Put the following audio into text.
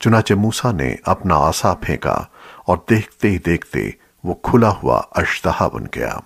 चुनाचे मूसा ने अपना आसा फेंका और देखते ही देखते वो खुला हुआ अश्तहा बन गया।